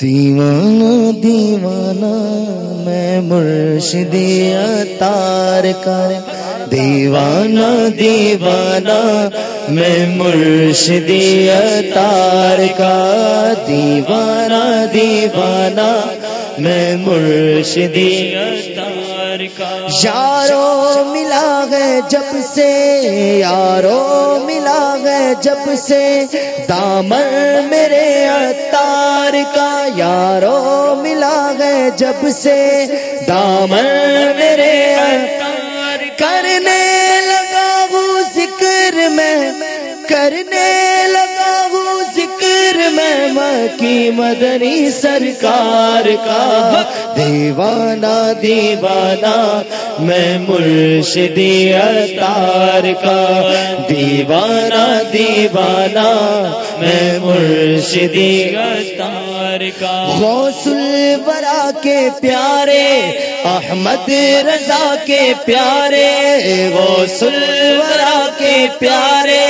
دیوانہ دیوانہ میں مرشدی تار کر دیوانہ دیوانہ میں مرشدی تار کا دیوانہ دیوانہ میں مرشدی تار کا۔ یارو جب سے یارو ملا گئے جب سے دامن میرے اتار کا یارو ملا گئے جب سے دامن میرے اتار کرنے لگا وہ ذکر میں کرنے لگا میں کی مدنی سرکار کا دیوانہ دیوانہ میں مرشدی اتار کا دیوانہ دیوانہ میں مرشدی اتار کا غوث الورا کے پیارے، احمد رضا کے پیارے، غوث الورا کے پیارے،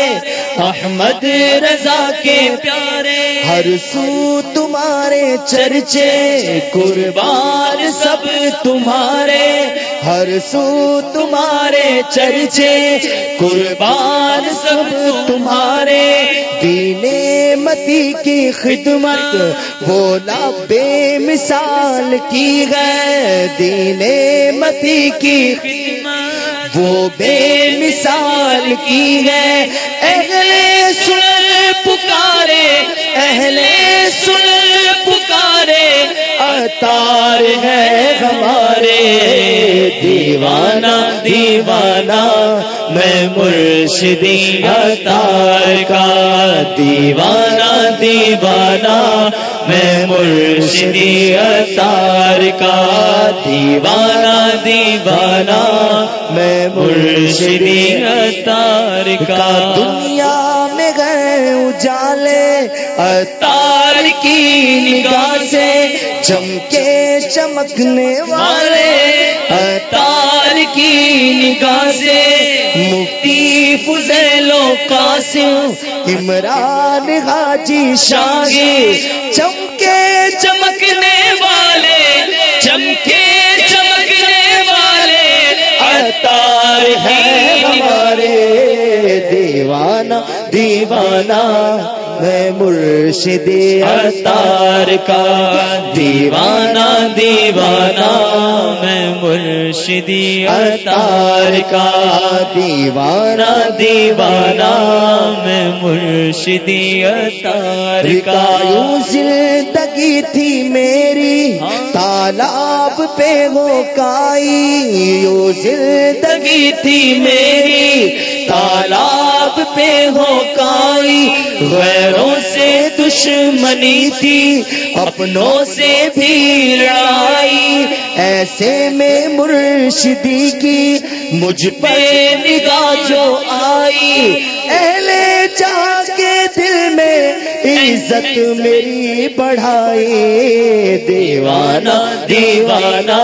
احمد رضا کے پیارے۔ ہر سو تمہارے چرچے، قربان سب تمہارے۔ ہر سو تمہارے چرچے، قربان سب تمہارے۔ دینے متی کی خدمت بولا بے مثال کی گئے دینے متی کی خدمت، وہ بے مثال کی ہے اہل سن پکارے اتار ہے ہمارے دیوانہ دیوانہ، میں مرشدی اتار کا دیوانہ دیوانہ، میں مرشدی اتار کا دیوانہ دیوانہ، میں مرشدی اتار کا دنیا اجالے اتار کی نگاہ سے چمکے چمکنے والے۔ اتار کی نگاہ سے مفتی فضیلو قاسم، عمران حاجی شاہی چمکے چمکنے والے۔ دیوانہ، میں مرشدی اتار کا دیوانہ دیوانہ، میں مرشدی اتار کا دیوانہ دیوانہ، میں مرشدی اتار کا۔ یوں زندگی تھی میری، تالاب پہ ہو کائی۔ یوں زندگی تھی میری تالاب پہ ہو کائی، غیروں سے دشمنی تھی، اپنوں سے بھی لڑائی۔ ایسے میں مرشدی کی مجھ پہ نگاہ جو آئی۔ اہل جا کے دل میں عزت میری بڑھائی دیوانہ دیوانہ،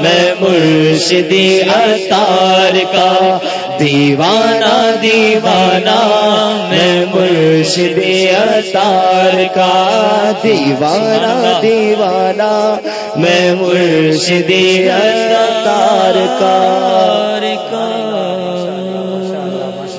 میں مرشدی اتار کا۔ دیوانہ دیوانہ، میں مرشدی اتار کا۔ دیوانہ دیوانہ، میں مرشدی اتار کا۔